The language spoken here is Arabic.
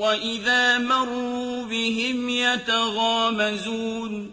وَإِذَا مَرُّوا بِهِمْ يَتَغَامَزُونَ